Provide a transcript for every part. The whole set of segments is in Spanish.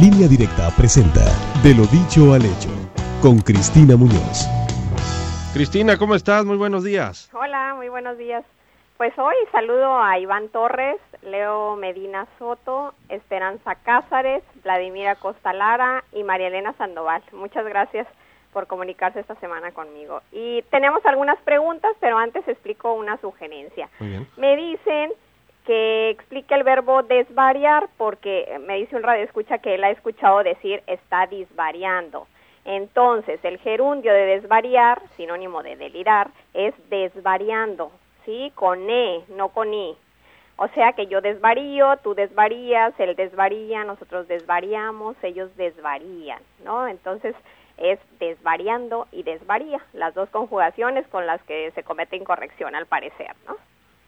Línea Directa presenta De lo dicho al hecho con Cristina Muñoz. Cristina, ¿cómo estás? Muy buenos días. Hola, muy buenos días. Pues hoy saludo a Iván Torres, Leo Medina Soto, Esperanza Cázares, Vladimira Costa Lara y María Elena Sandoval. Muchas gracias por comunicarse esta semana conmigo. Y tenemos algunas preguntas, pero antes explico una sugerencia. Muy bien. Me dicen que explique el verbo desvariar porque me dice un radio escucha que él ha escuchado decir está disvariando. Entonces, el gerundio de desvariar, sinónimo de delirar, es desvariando, ¿sí? Con E, no con I. O sea que yo desvarío, tú desvarías, él desvaría, nosotros desvariamos, ellos desvarían, ¿no? Entonces, es desvariando y desvaría, las dos conjugaciones con las que se comete incorrección al parecer, ¿no?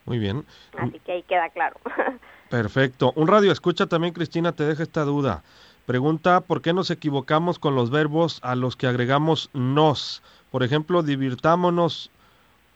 Muy bien. Así que ahí queda claro. Perfecto. Un radio escucha también, Cristina, te deja esta duda. Pregunta, ¿por qué nos equivocamos con los verbos a los que agregamos nos? Por ejemplo, divirtámonos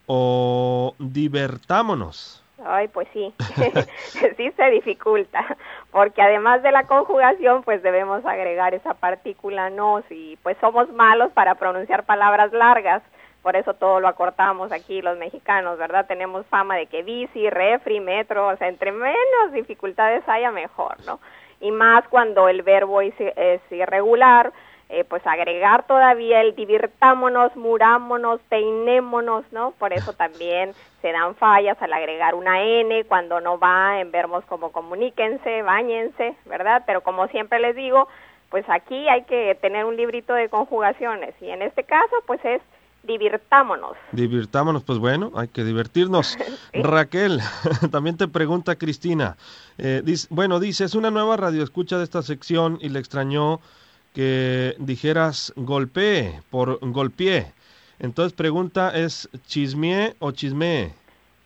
o divertámonos. Ay, pues sí, sí se dificulta, porque además de la conjugación, pues debemos agregar esa partícula nos y pues somos malos para pronunciar palabras largas, por eso todo lo acortamos aquí los mexicanos, ¿verdad? Tenemos fama de que bici, refri, metro, o sea, entre menos dificultades haya, mejor, ¿no? Y más cuando el verbo es, es irregular, eh, pues agregar todavía el divirtámonos, murámonos, peinémonos, ¿no? Por eso también se dan fallas al agregar una N cuando no va en verbos como comuníquense, bañense, ¿verdad? Pero como siempre les digo, pues aquí hay que tener un librito de conjugaciones y en este caso pues es divirtámonos. Divirtámonos, pues bueno, hay que divertirnos. Sí. Raquel, también te pregunta Cristina. Eh, dice, bueno, dice, es una nueva radioescucha de esta sección y le extrañó que dijeras golpee por golpeé. Entonces pregunta es chismé o chismé.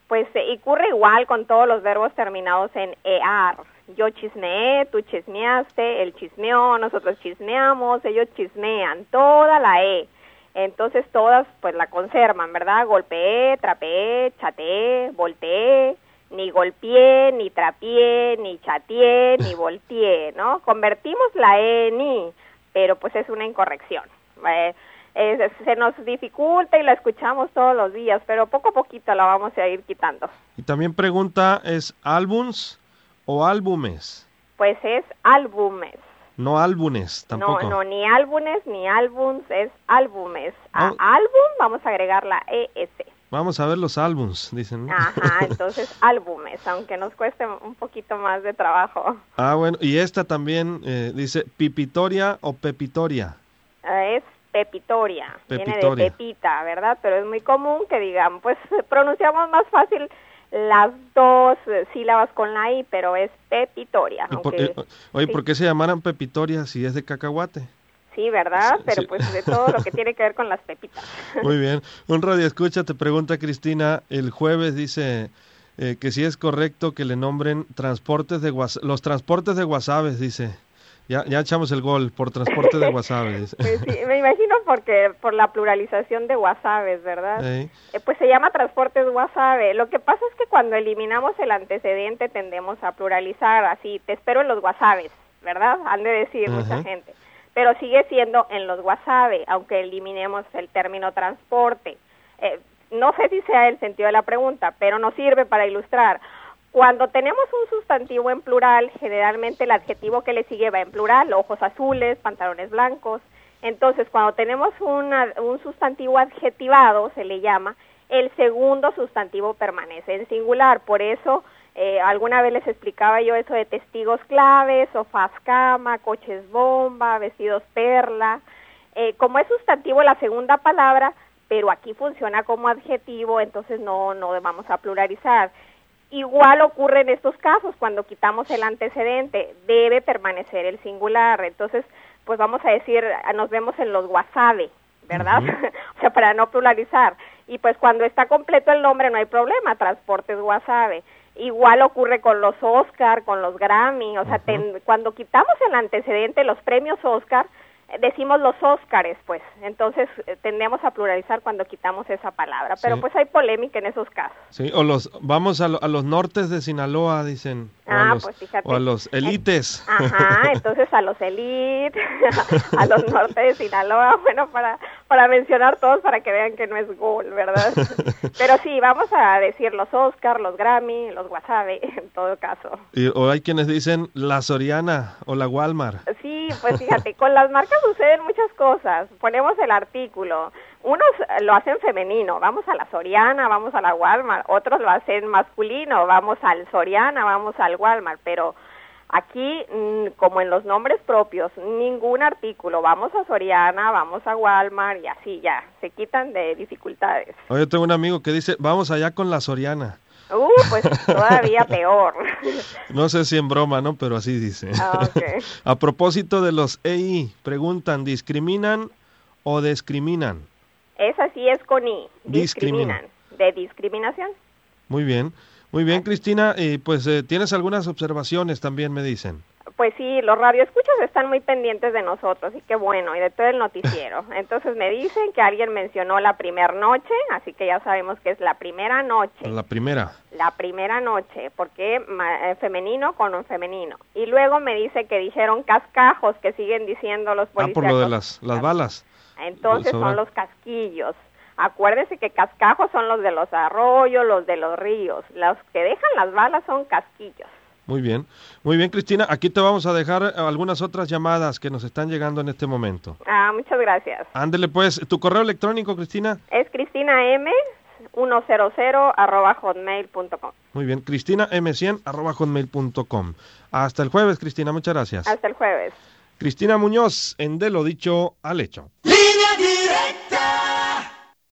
Pues eh, ocurre igual con todos los verbos terminados en ear. Yo chismeé, tú chismeaste, él chismeó, nosotros chismeamos, ellos chismean, toda la e. Entonces todas pues la conservan, ¿verdad? Golpeé, trapeé, chateé, volteé, ni golpeé, ni trapié, ni chateé, ni volteé, ¿no? Convertimos la e en i, pero pues es una incorrección. Eh, eh, se nos dificulta y la escuchamos todos los días, pero poco a poquito la vamos a ir quitando. Y también pregunta es álbums o álbumes. Pues es álbumes. No álbumes tampoco. No, no, ni álbumes ni álbums, es álbumes. A Oh. álbum vamos a agregar la ES. Vamos a ver los álbums, dicen. ¿no? Ajá, entonces álbumes, aunque nos cueste un poquito más de trabajo. Ah, bueno, y esta también eh, dice pipitoria o pepitoria. Eh, Es pepitoria, viene de Pepitoria. pepita, ¿verdad? Pero es muy común que digan, pues pronunciamos más fácil las dos eh, sílabas con la I, pero es pepitoria. ¿Y por- aunque- eh, oye, sí. ¿por qué se llamaran pepitoria si es de cacahuate? Sí, ¿verdad? Pero sí. pues de todo lo que tiene que ver con las pepitas. Muy bien. Un radio escucha te pregunta Cristina, el jueves dice eh, que si es correcto que le nombren transportes de guas- los transportes de Guasabes, dice. Ya, ya echamos el gol por transporte de Guasabes. dice. Pues sí, me imagino porque por la pluralización de WhatsAppes, ¿verdad? Eh, pues se llama transportes WhatsApp. Lo que pasa es que cuando eliminamos el antecedente tendemos a pluralizar así, te espero en los WhatsAppes, ¿verdad? Han de decir mucha gente. Pero sigue siendo en los WhatsApp, aunque eliminemos el término transporte. Eh, no sé si sea el sentido de la pregunta, pero nos sirve para ilustrar. Cuando tenemos un sustantivo en plural, generalmente el adjetivo que le sigue va en plural, ojos azules, pantalones blancos. Entonces, cuando tenemos un sustantivo adjetivado, se le llama, el segundo sustantivo permanece en singular. Por eso, eh, alguna vez les explicaba yo eso de testigos claves, sofás cama, coches bomba, vestidos perla. Eh, como es sustantivo la segunda palabra, pero aquí funciona como adjetivo, entonces no, no vamos a pluralizar. Igual ocurre en estos casos, cuando quitamos el antecedente, debe permanecer el singular. Entonces, pues vamos a decir, nos vemos en los wasabi, ¿verdad? o sea, para no pluralizar. Y pues cuando está completo el nombre no hay problema, transportes wasabi. Igual ocurre con los Oscar, con los Grammy, o sea, ten- cuando quitamos el antecedente, los premios Oscar, decimos los Óscares, pues, entonces eh, tendemos a pluralizar cuando quitamos esa palabra, pero Sí. pues hay polémica en esos casos. Sí, o los, vamos a, lo- a los nortes de Sinaloa, dicen. O a Ah, los, pues fíjate. o a los elites. Ajá, entonces a los Elite, a los norte de Sinaloa, bueno, para, para mencionar todos para que vean que no es gol, ¿verdad? Pero sí, vamos a decir los Oscar, los Grammy, los Wasabi, en todo caso. Y- o hay quienes dicen la Soriana o la Walmart. Pues fíjate, con las marcas suceden muchas cosas. Ponemos el artículo. Unos eh, lo hacen femenino, vamos a la Soriana, vamos a la Walmart. Otros lo hacen masculino, vamos al Soriana, vamos al Walmart. Pero aquí, mm, como en los nombres propios, ningún artículo. Vamos a Soriana, vamos a Walmart y así ya. Se quitan de dificultades. Oye, tengo un amigo que dice, vamos allá con la Soriana. Uh, pues todavía peor. No sé si en broma, ¿no? Pero así dice. Ah. A propósito de los EI, preguntan, ¿discriminan o discriminan? Esa sí es con I. Discrimina. Discriminan. De discriminación. Muy bien, muy bien, Cristina. Y pues eh, tienes algunas observaciones también, me dicen. Pues sí, los radioescuchas están muy pendientes de nosotros y qué bueno, y de todo el noticiero. Entonces me dicen que alguien mencionó la primer noche, así que ya sabemos que es la primera noche, La primera. la primera noche, porque eh, femenino con un femenino. Y luego me dice que dijeron cascajos, que siguen diciendo los Ah, policías. por lo de las, las balas. Entonces son los casquillos. Acuérdense que cascajos son los de los arroyos, los de los ríos. Los que dejan las balas son casquillos. Muy bien, muy bien, Cristina. Aquí te vamos a dejar eh, algunas otras llamadas que nos están llegando en este momento. Ah, muchas gracias. Ándele pues, tu correo electrónico, Cristina. Es Cristina M 100 arroba hotmail.com. Muy bien, Cristina M100 arroba hotmail.com. Hasta el jueves, Cristina, muchas gracias. Hasta el jueves. Cristina Muñoz, en De lo dicho al hecho.